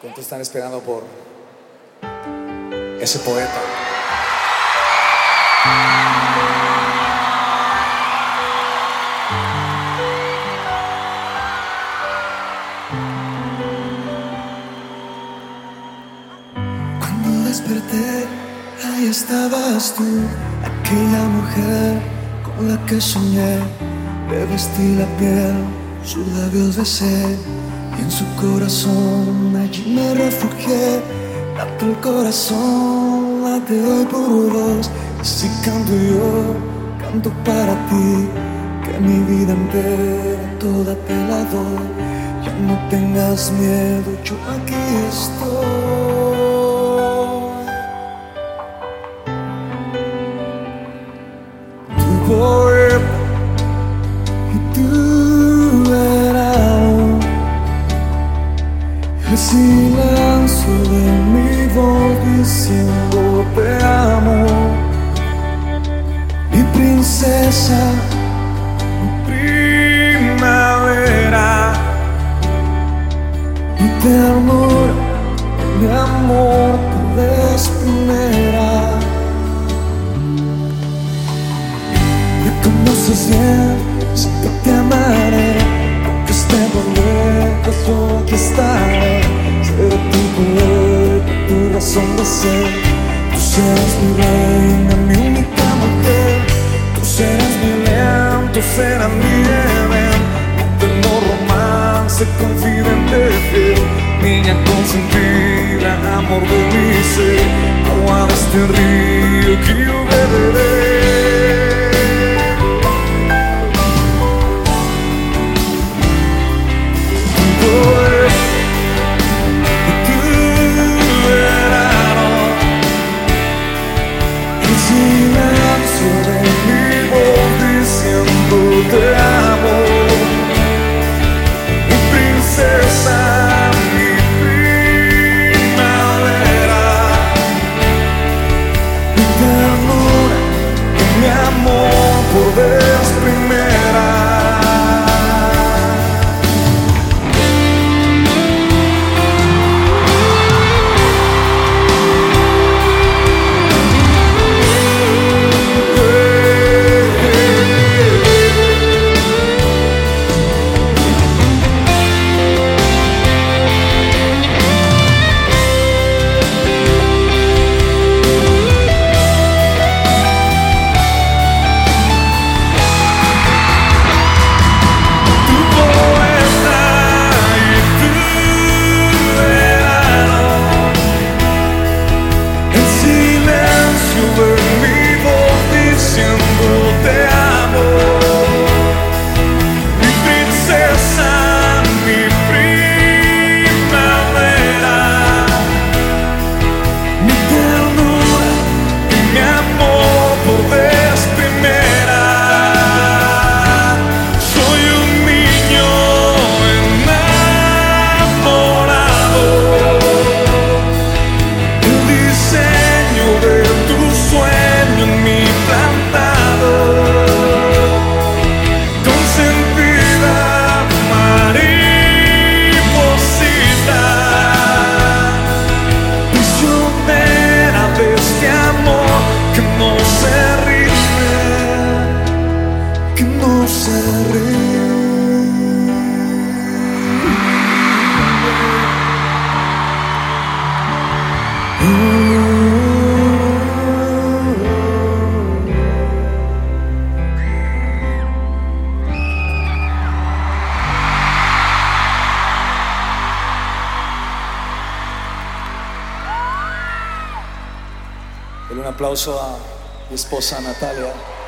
¿Cuántos están esperando por ese poeta? Cuando desperté, ahí estabas tú, aquella mujer con la que soñé. Le vestí la piel, sus labios besé, y en su corazón allí me refugié. Late el corazón, late hoy por vos, y si canto yo, canto para ti, que mi vida entera toda te la doy. Ya no tengas miedo, yo aquí estoy. Tu poeta el silencio de mi voz diciendo te amo, mi princesa, mi primavera, mi ternura, mi amor, tu vez primera. Me conoces bien, sé que te amaré razón de ser. Tú serás mi reina, mi única mujer. Tú serás mi lento, serás mi deber Eterno romance, confidente fiel. Niña consentida, amor de mi ser. Agua de este río que yo beberé un aplauso a mi esposa Natalia.